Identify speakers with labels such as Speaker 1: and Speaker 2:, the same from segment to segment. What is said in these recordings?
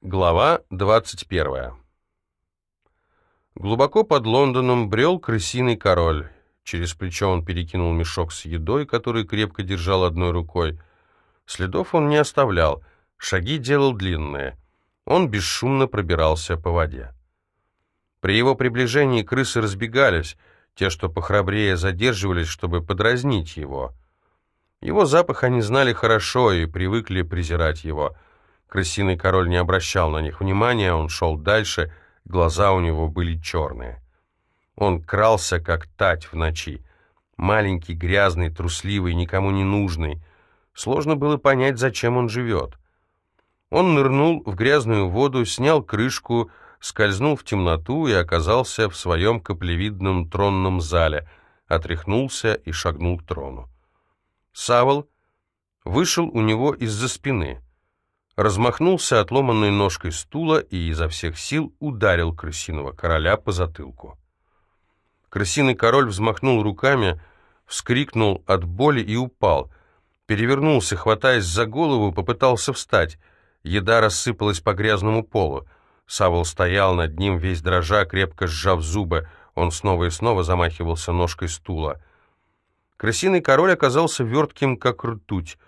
Speaker 1: Глава 21. Глубоко под Лондоном брел крысиный король. Через плечо он перекинул мешок с едой, который крепко держал одной рукой. Следов он не оставлял, шаги делал длинные. Он бесшумно пробирался по воде. При его приближении крысы разбегались, те, что похрабрее, задерживались, чтобы подразнить его. Его запах они знали хорошо и привыкли презирать его — Крысиный король не обращал на них внимания, он шел дальше, глаза у него были черные. Он крался, как тать в ночи. Маленький, грязный, трусливый, никому не нужный. Сложно было понять, зачем он живет. Он нырнул в грязную воду, снял крышку, скользнул в темноту и оказался в своем каплевидном тронном зале, отряхнулся и шагнул к трону. Савол вышел у него из-за спины — размахнулся отломанной ножкой стула и изо всех сил ударил крысиного короля по затылку. Крысиный король взмахнул руками, вскрикнул от боли и упал. Перевернулся, хватаясь за голову, попытался встать. Еда рассыпалась по грязному полу. Савол стоял над ним, весь дрожа, крепко сжав зубы. Он снова и снова замахивался ножкой стула. Крысиный король оказался вертким, как ртуть.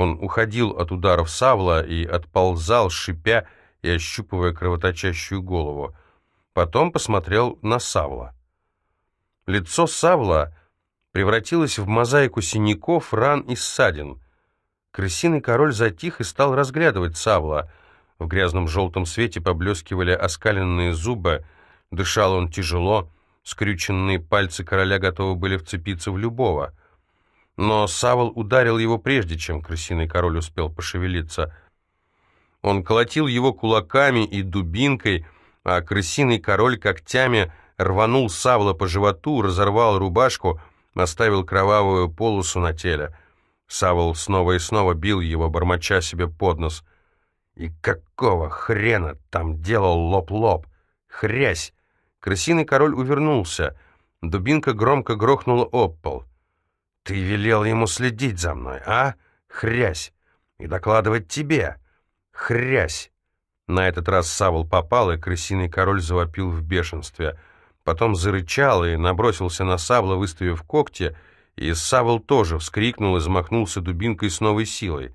Speaker 1: Он уходил от ударов Савла и отползал, шипя и ощупывая кровоточащую голову. Потом посмотрел на Савла. Лицо Савла превратилось в мозаику синяков, ран и ссадин. Крысиный король затих и стал разглядывать Савла. В грязном желтом свете поблескивали оскаленные зубы, дышал он тяжело, скрюченные пальцы короля готовы были вцепиться в любого — но Савол ударил его прежде, чем крысиный король успел пошевелиться. Он колотил его кулаками и дубинкой, а крысиный король когтями рванул Савла по животу, разорвал рубашку, оставил кровавую полосу на теле. Савол снова и снова бил его, бормоча себе под нос. «И какого хрена там делал лоб-лоб? Хрясь!» Крысиный король увернулся. Дубинка громко грохнула об пол. Ты велел ему следить за мной, а? Хрясь! И докладывать тебе. Хрясь!» На этот раз Савол попал, и крысиный король завопил в бешенстве. Потом зарычал и набросился на Савла, выставив когти, и Савол тоже вскрикнул и замахнулся дубинкой с новой силой.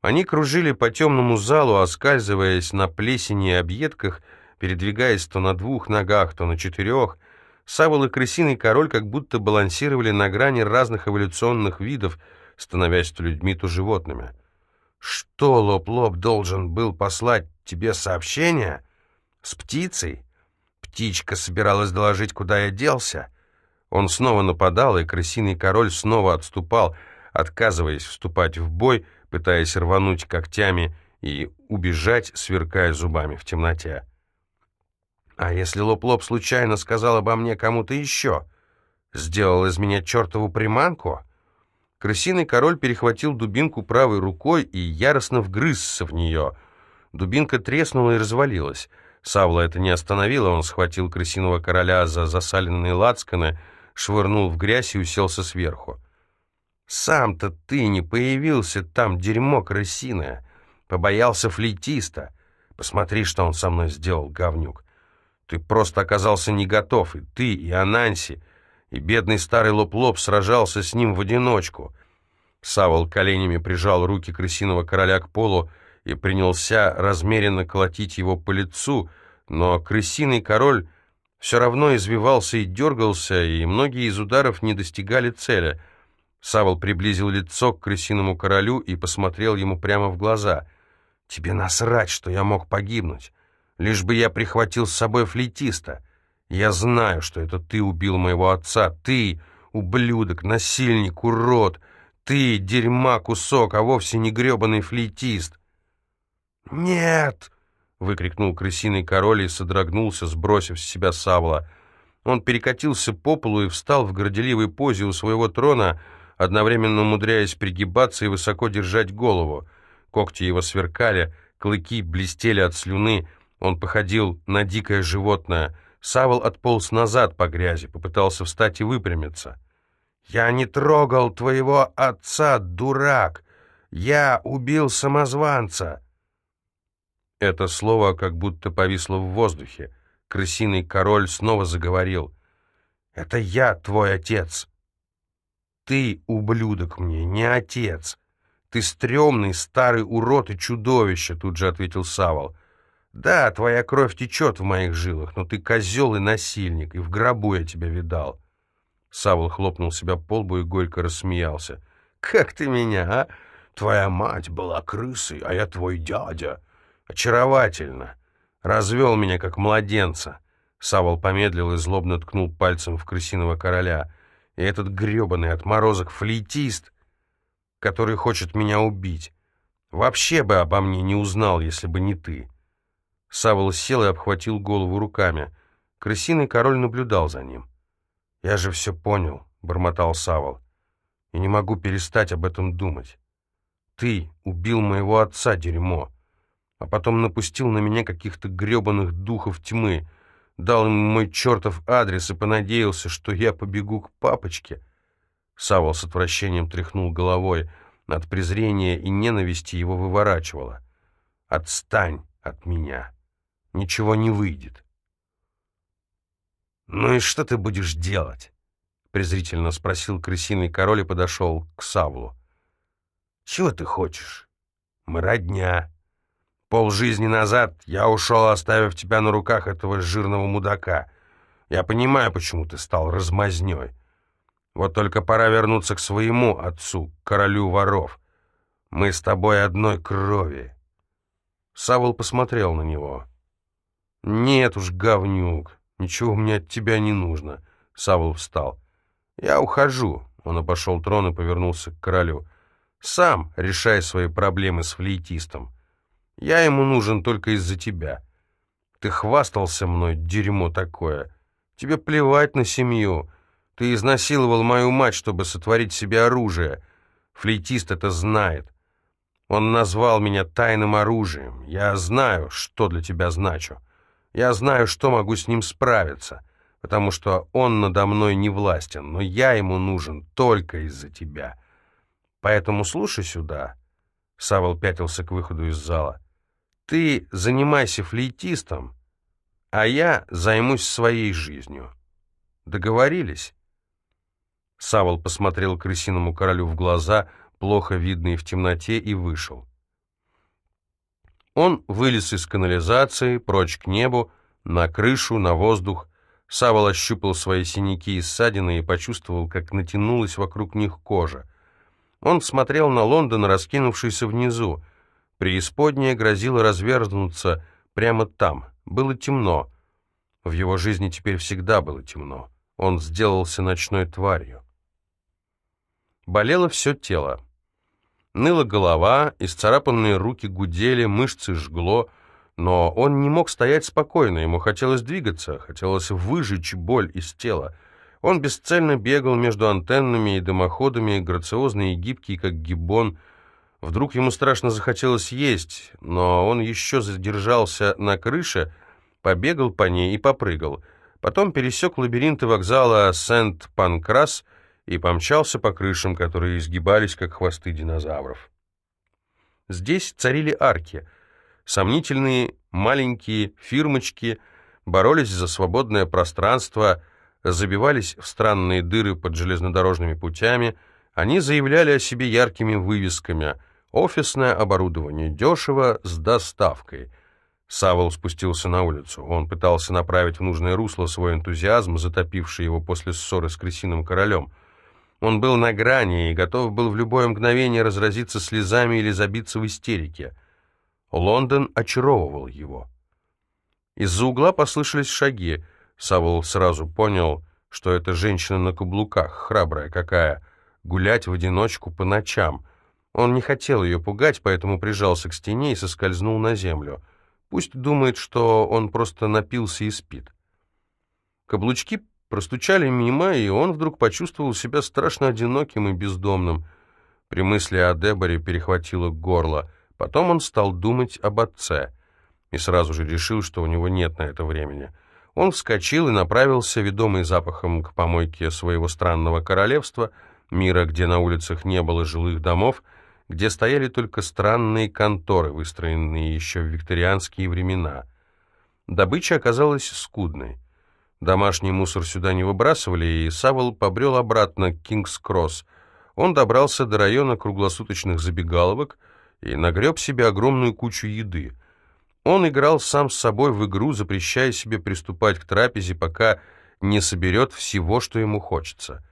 Speaker 1: Они кружили по темному залу, оскальзываясь на плесени и объедках, передвигаясь то на двух ногах, то на четырех, Савл и крысиный король как будто балансировали на грани разных эволюционных видов, становясь то людьми, то животными. «Что Лоп-Лоп должен был послать тебе сообщение? С птицей? Птичка собиралась доложить, куда я делся?» Он снова нападал, и крысиный король снова отступал, отказываясь вступать в бой, пытаясь рвануть когтями и убежать, сверкая зубами в темноте. А если Лоп-Лоп случайно сказал обо мне кому-то еще? Сделал из меня чертову приманку? Крысиный король перехватил дубинку правой рукой и яростно вгрызся в нее. Дубинка треснула и развалилась. Савла это не остановило, он схватил крысиного короля за засаленные лацканы, швырнул в грязь и уселся сверху. «Сам-то ты не появился там, дерьмо крысиное. Побоялся флейтиста. Посмотри, что он со мной сделал, говнюк. Ты просто оказался не готов, и ты, и Ананси, и бедный старый Лоп-Лоп сражался с ним в одиночку. Савл коленями прижал руки крысиного короля к полу и принялся размеренно колотить его по лицу, но крысиный король все равно извивался и дергался, и многие из ударов не достигали цели. Савол приблизил лицо к крысиному королю и посмотрел ему прямо в глаза. «Тебе насрать, что я мог погибнуть лишь бы я прихватил с собой флейтиста. Я знаю, что это ты убил моего отца, ты, ублюдок, насильник, урод, ты, дерьма кусок, а вовсе не гребаный флейтист. «Нет!» — выкрикнул крысиный король и содрогнулся, сбросив с себя сабла. Он перекатился по полу и встал в горделивой позе у своего трона, одновременно умудряясь пригибаться и высоко держать голову. Когти его сверкали, клыки блестели от слюны, он походил на дикое животное. Савол отполз назад по грязи, попытался встать и выпрямиться. «Я не трогал твоего отца, дурак! Я убил самозванца!» Это слово как будто повисло в воздухе. Крысиный король снова заговорил. «Это я, твой отец!» «Ты, ублюдок мне, не отец!» «Ты стрёмный старый урод и чудовище», — тут же ответил Савол. «Да, твоя кровь течет в моих жилах, но ты козел и насильник, и в гробу я тебя видал». Савол хлопнул себя по лбу и горько рассмеялся. «Как ты меня, а? Твоя мать была крысой, а я твой дядя. Очаровательно. Развел меня, как младенца». Савол помедлил и злобно ткнул пальцем в крысиного короля. «И этот гребаный отморозок флейтист...» который хочет меня убить. Вообще бы обо мне не узнал, если бы не ты». Савол сел и обхватил голову руками. Крысиный король наблюдал за ним. «Я же все понял», — бормотал Савол, — «и не могу перестать об этом думать. Ты убил моего отца, дерьмо, а потом напустил на меня каких-то гребаных духов тьмы, дал им мой чертов адрес и понадеялся, что я побегу к папочке, Савол с отвращением тряхнул головой. От презрения и ненависти его выворачивало. «Отстань от меня. Ничего не выйдет». «Ну и что ты будешь делать?» — презрительно спросил крысиный король и подошел к Савлу. «Чего ты хочешь? Мы родня. Пол жизни назад я ушел, оставив тебя на руках этого жирного мудака. Я понимаю, почему ты стал размазнёй. Вот только пора вернуться к своему отцу, королю воров. Мы с тобой одной крови. Савол посмотрел на него. «Нет уж, говнюк, ничего мне от тебя не нужно». Савол встал. «Я ухожу». Он обошел трон и повернулся к королю. «Сам решай свои проблемы с флейтистом. Я ему нужен только из-за тебя. Ты хвастался мной, дерьмо такое. Тебе плевать на семью. Ты изнасиловал мою мать, чтобы сотворить себе оружие. Флейтист это знает. Он назвал меня тайным оружием. Я знаю, что для тебя значу. Я знаю, что могу с ним справиться, потому что он надо мной не властен, но я ему нужен только из-за тебя. Поэтому слушай сюда». Савол пятился к выходу из зала. «Ты занимайся флейтистом, а я займусь своей жизнью. Договорились?» Савол посмотрел крысиному королю в глаза, плохо видные в темноте, и вышел. Он вылез из канализации, прочь к небу, на крышу, на воздух. Савол ощупал свои синяки и ссадины и почувствовал, как натянулась вокруг них кожа. Он смотрел на Лондон, раскинувшийся внизу. Преисподняя грозила разверзнуться прямо там. Было темно. В его жизни теперь всегда было темно. Он сделался ночной тварью. Болело все тело. Ныла голова, исцарапанные руки гудели, мышцы жгло, но он не мог стоять спокойно, ему хотелось двигаться, хотелось выжечь боль из тела. Он бесцельно бегал между антеннами и дымоходами, грациозный и гибкий, как гиббон. Вдруг ему страшно захотелось есть, но он еще задержался на крыше, побегал по ней и попрыгал. Потом пересек лабиринты вокзала Сент-Панкрас — и помчался по крышам, которые изгибались, как хвосты динозавров. Здесь царили арки. Сомнительные маленькие фирмочки боролись за свободное пространство, забивались в странные дыры под железнодорожными путями, они заявляли о себе яркими вывесками «Офисное оборудование, дешево, с доставкой». Савол спустился на улицу. Он пытался направить в нужное русло свой энтузиазм, затопивший его после ссоры с крысиным королем — он был на грани и готов был в любое мгновение разразиться слезами или забиться в истерике. Лондон очаровывал его. Из-за угла послышались шаги. Савол сразу понял, что это женщина на каблуках, храбрая какая, гулять в одиночку по ночам. Он не хотел ее пугать, поэтому прижался к стене и соскользнул на землю. Пусть думает, что он просто напился и спит. Каблучки Простучали мимо, и он вдруг почувствовал себя страшно одиноким и бездомным. При мысли о Деборе перехватило горло. Потом он стал думать об отце и сразу же решил, что у него нет на это времени. Он вскочил и направился, ведомый запахом, к помойке своего странного королевства, мира, где на улицах не было жилых домов, где стояли только странные конторы, выстроенные еще в викторианские времена. Добыча оказалась скудной. Домашний мусор сюда не выбрасывали, и Савол побрел обратно к Кингс-Кросс. Он добрался до района круглосуточных забегаловок и нагреб себе огромную кучу еды. Он играл сам с собой в игру, запрещая себе приступать к трапезе, пока не соберет всего, что ему хочется.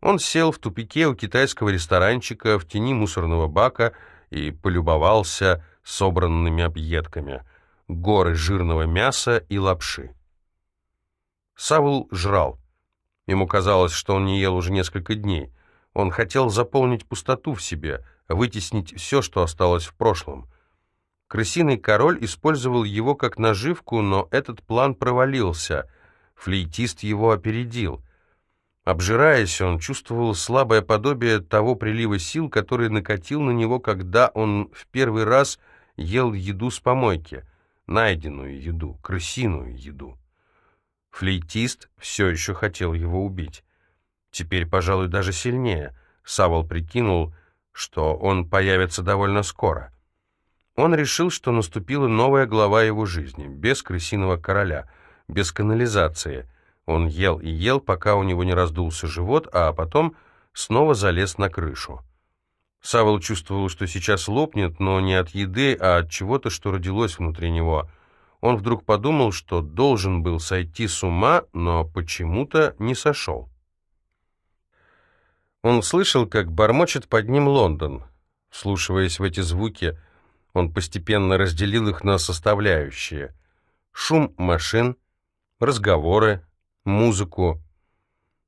Speaker 1: Он сел в тупике у китайского ресторанчика в тени мусорного бака и полюбовался собранными объедками, горы жирного мяса и лапши. Савул жрал. Ему казалось, что он не ел уже несколько дней. Он хотел заполнить пустоту в себе, вытеснить все, что осталось в прошлом. Крысиный король использовал его как наживку, но этот план провалился. Флейтист его опередил. Обжираясь, он чувствовал слабое подобие того прилива сил, который накатил на него, когда он в первый раз ел еду с помойки, найденную еду, крысиную еду. Флейтист все еще хотел его убить. Теперь, пожалуй, даже сильнее. Савол прикинул, что он появится довольно скоро. Он решил, что наступила новая глава его жизни, без крысиного короля, без канализации. Он ел и ел, пока у него не раздулся живот, а потом снова залез на крышу. Савол чувствовал, что сейчас лопнет, но не от еды, а от чего-то, что родилось внутри него — он вдруг подумал, что должен был сойти с ума, но почему-то не сошел. Он слышал, как бормочет под ним Лондон. Вслушиваясь в эти звуки, он постепенно разделил их на составляющие. Шум машин, разговоры, музыку.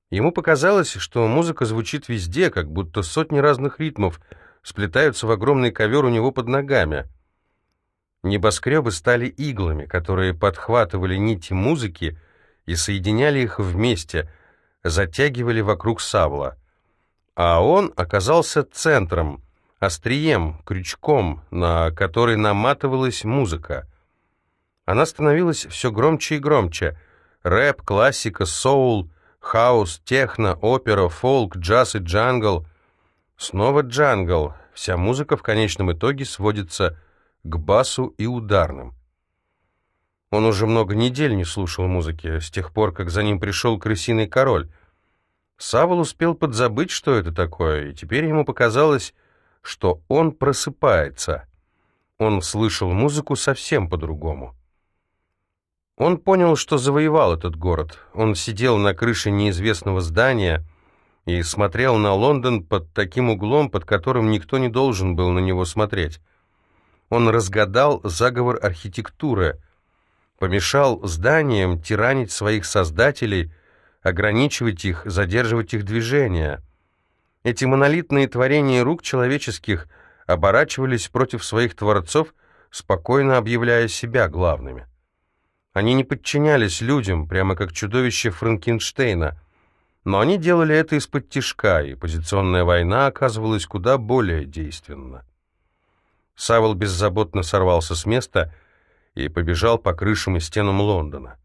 Speaker 1: Ему показалось, что музыка звучит везде, как будто сотни разных ритмов сплетаются в огромный ковер у него под ногами — Небоскребы стали иглами, которые подхватывали нити музыки и соединяли их вместе, затягивали вокруг сабла. А он оказался центром, острием, крючком, на который наматывалась музыка. Она становилась все громче и громче. Рэп, классика, соул, хаус, техно, опера, фолк, джаз и джангл. Снова джангл. Вся музыка в конечном итоге сводится к басу и ударным. Он уже много недель не слушал музыки, с тех пор, как за ним пришел крысиный король. Савол успел подзабыть, что это такое, и теперь ему показалось, что он просыпается. Он слышал музыку совсем по-другому. Он понял, что завоевал этот город. Он сидел на крыше неизвестного здания и смотрел на Лондон под таким углом, под которым никто не должен был на него смотреть. Он разгадал заговор архитектуры, помешал зданиям тиранить своих создателей, ограничивать их, задерживать их движение. Эти монолитные творения рук человеческих оборачивались против своих творцов, спокойно объявляя себя главными. Они не подчинялись людям, прямо как чудовище Франкенштейна, но они делали это из-под тишка, и позиционная война оказывалась куда более действенна. Савол беззаботно сорвался с места и побежал по крышам и стенам Лондона.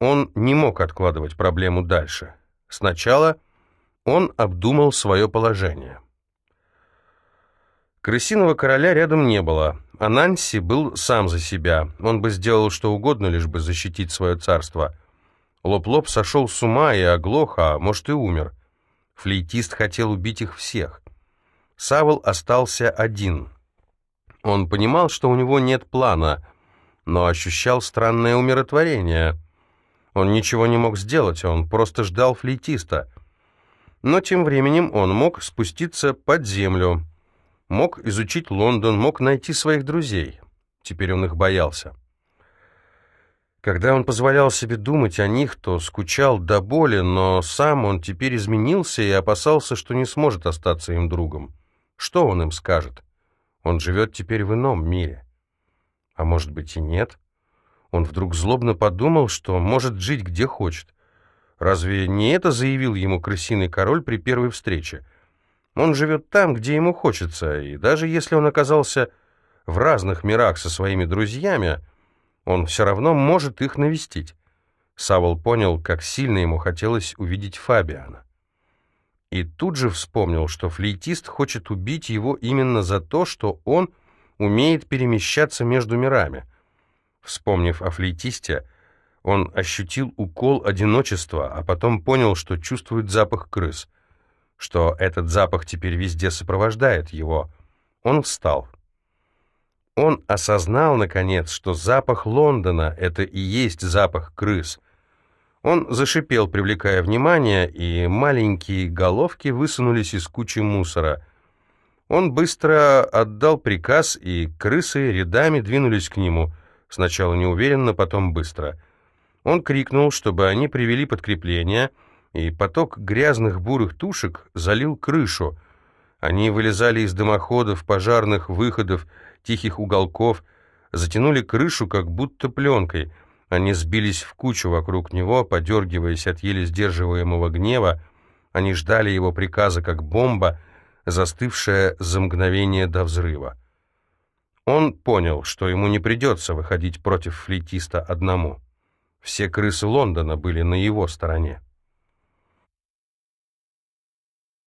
Speaker 1: Он не мог откладывать проблему дальше. Сначала он обдумал свое положение. Крысиного короля рядом не было, а был сам за себя. Он бы сделал что угодно, лишь бы защитить свое царство. Лоп-Лоп сошел с ума и оглох, а может и умер. Флейтист хотел убить их всех. Савл остался один — он понимал, что у него нет плана, но ощущал странное умиротворение. Он ничего не мог сделать, он просто ждал флейтиста. Но тем временем он мог спуститься под землю, мог изучить Лондон, мог найти своих друзей. Теперь он их боялся. Когда он позволял себе думать о них, то скучал до боли, но сам он теперь изменился и опасался, что не сможет остаться им другом. Что он им скажет? Он живет теперь в ином мире. А может быть и нет? Он вдруг злобно подумал, что может жить где хочет. Разве не это заявил ему крысиный король при первой встрече? Он живет там, где ему хочется, и даже если он оказался в разных мирах со своими друзьями, он все равно может их навестить. Савол понял, как сильно ему хотелось увидеть Фабиана. И тут же вспомнил, что флейтист хочет убить его именно за то, что он умеет перемещаться между мирами. Вспомнив о флейтисте, он ощутил укол одиночества, а потом понял, что чувствует запах крыс, что этот запах теперь везде сопровождает его. Он встал. Он осознал, наконец, что запах Лондона — это и есть запах крыс. Он зашипел, привлекая внимание, и маленькие головки высунулись из кучи мусора. Он быстро отдал приказ, и крысы рядами двинулись к нему, сначала неуверенно, потом быстро. Он крикнул, чтобы они привели подкрепление, и поток грязных бурых тушек залил крышу. Они вылезали из дымоходов, пожарных выходов, тихих уголков, затянули крышу как будто пленкой. Они сбились в кучу вокруг него, подергиваясь от еле сдерживаемого гнева. Они ждали его приказа как бомба, застывшая за мгновение до взрыва. Он понял, что ему не придется выходить против флейтиста одному. Все крысы Лондона были на его стороне.